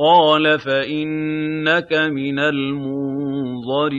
قَالَ فَإِنَّكَ مِنَ الْمُنظَرِينَ